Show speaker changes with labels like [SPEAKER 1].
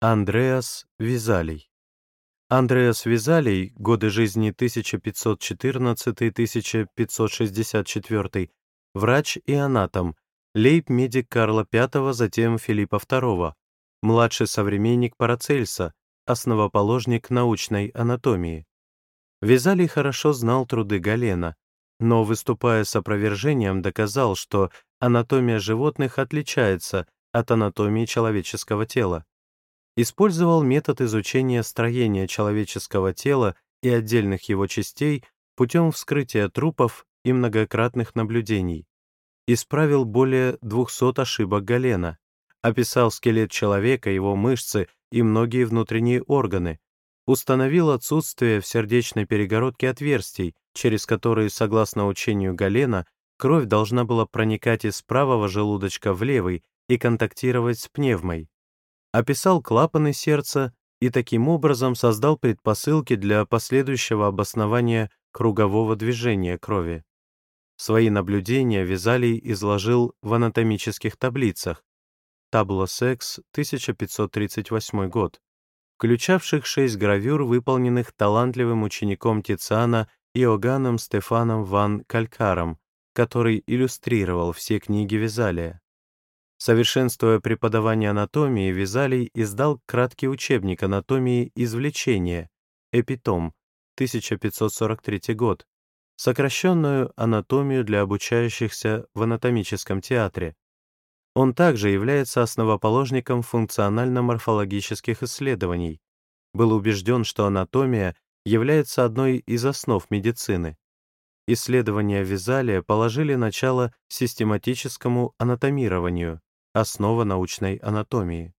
[SPEAKER 1] Андреас Визалий. Андреас Визалий, годы жизни 1514-1564, врач и анатом, лейб-медик Карла V, затем Филиппа II, младший современник Парацельса, основоположник научной анатомии. Визалий хорошо знал труды Галена, но, выступая с опровержением, доказал, что анатомия животных отличается от анатомии человеческого тела использовал метод изучения строения человеческого тела и отдельных его частей путем вскрытия трупов и многократных наблюдений. Исправил более 200 ошибок Галена, описал скелет человека, его мышцы и многие внутренние органы, установил отсутствие в сердечной перегородке отверстий, через которые, согласно учению Галена, кровь должна была проникать из правого желудочка в левый и контактировать с пневмой описал клапаны сердца и таким образом создал предпосылки для последующего обоснования кругового движения крови. Свои наблюдения Визалий изложил в анатомических таблицах Табло Секс, 1538 год, включавших шесть гравюр, выполненных талантливым учеником Тициана Иоганном Стефаном ван Калькаром, который иллюстрировал все книги Визалия. Совершенствуя преподавание анатомии, Визалий издал краткий учебник анатомии извлечения, «Эпитом», 1543 год, сокращенную анатомию для обучающихся в анатомическом театре. Он также является основоположником функционально-морфологических исследований. Был убежден, что анатомия является одной из основ медицины. Исследования Визалия положили начало систематическому анатомированию, Основа научной анатомии.